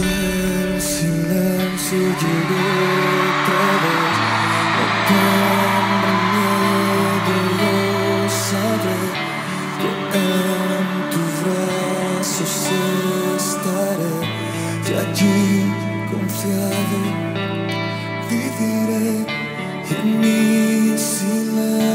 Cuando el silencio llegó otra vez, no tendré miedo, yo sabré que en tus brazos estaré. Y allí confiado viviré y en mi silencio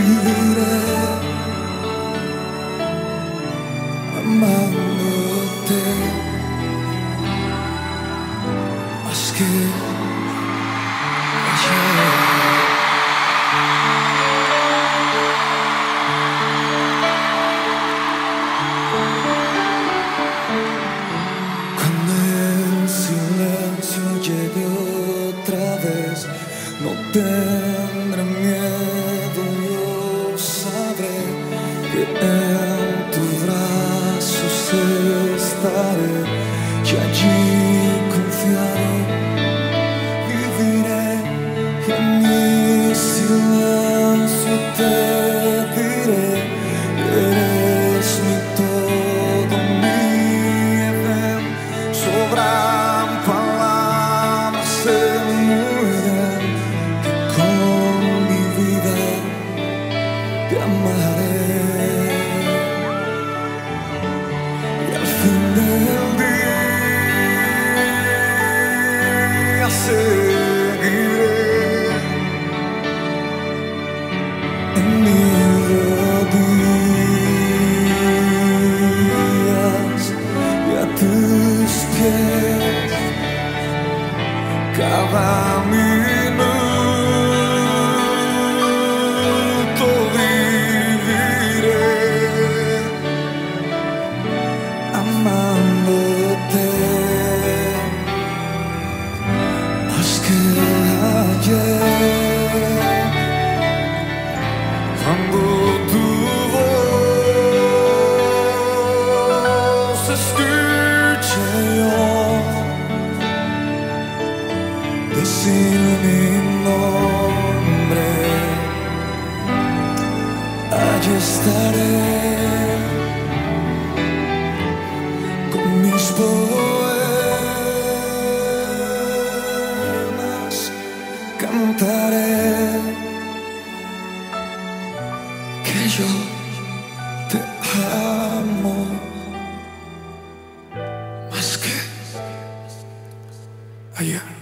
viviré amándote más que ayer. Cuando el silencio llegue otra vez, no tendré miedo, que en tus brazos estaré y allí confiaré, viviré y en mi silencio te diré, eres mi todo, mi sobran palabras de muy bien, que con mi vida te amaré parmi aquí estaré con mis poemas, cantaré que yo te amo más que ayer.